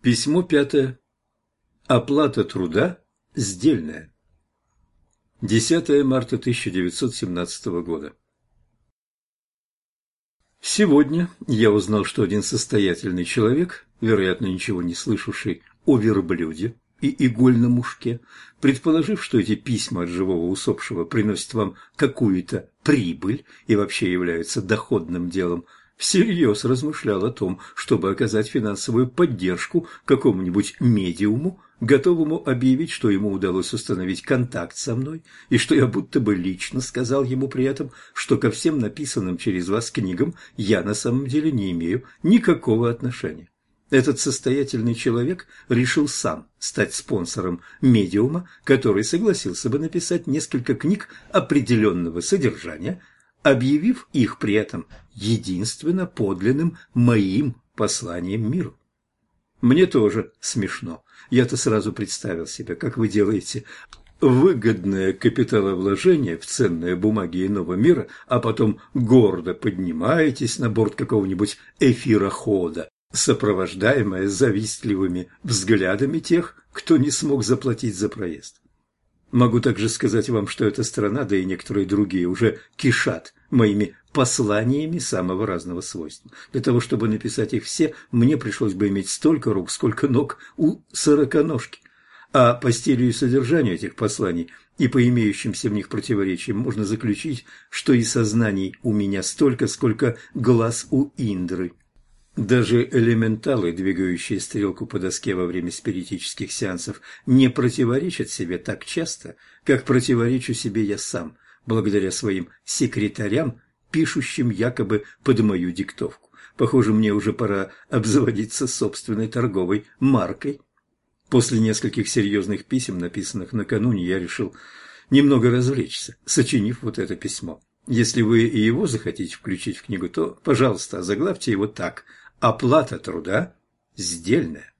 Письмо пятое. Оплата труда сдельная. 10 марта 1917 года. Сегодня я узнал, что один состоятельный человек, вероятно, ничего не слышавший о верблюде и игольном мушке, предположив, что эти письма от живого усопшего приносят вам какую-то прибыль и вообще являются доходным делом, всерьез размышлял о том, чтобы оказать финансовую поддержку какому-нибудь медиуму, готовому объявить, что ему удалось установить контакт со мной, и что я будто бы лично сказал ему при этом, что ко всем написанным через вас книгам я на самом деле не имею никакого отношения. Этот состоятельный человек решил сам стать спонсором медиума, который согласился бы написать несколько книг определенного содержания, объявив их при этом единственно подлинным моим посланием миру. Мне тоже смешно. Я-то сразу представил себе, как вы делаете выгодное капиталовложение в ценные бумаги иного мира, а потом гордо поднимаетесь на борт какого-нибудь эфирохода, сопровождаемое завистливыми взглядами тех, кто не смог заплатить за проезд. Могу также сказать вам, что эта страна, да и некоторые другие, уже кишат моими посланиями самого разного свойства. Для того, чтобы написать их все, мне пришлось бы иметь столько рук, сколько ног у сороконожки. А по стилю и содержанию этих посланий и по имеющимся в них противоречиям можно заключить, что и сознаний у меня столько, сколько глаз у Индры. Даже элементалы, двигающие стрелку по доске во время спиритических сеансов, не противоречат себе так часто, как противоречу себе я сам, благодаря своим секретарям, пишущим якобы под мою диктовку. Похоже, мне уже пора обзаводиться собственной торговой маркой. После нескольких серьезных писем, написанных накануне, я решил немного развлечься, сочинив вот это письмо. Если вы и его захотите включить в книгу, то, пожалуйста, заглавьте его так – Оплата труда сдельная.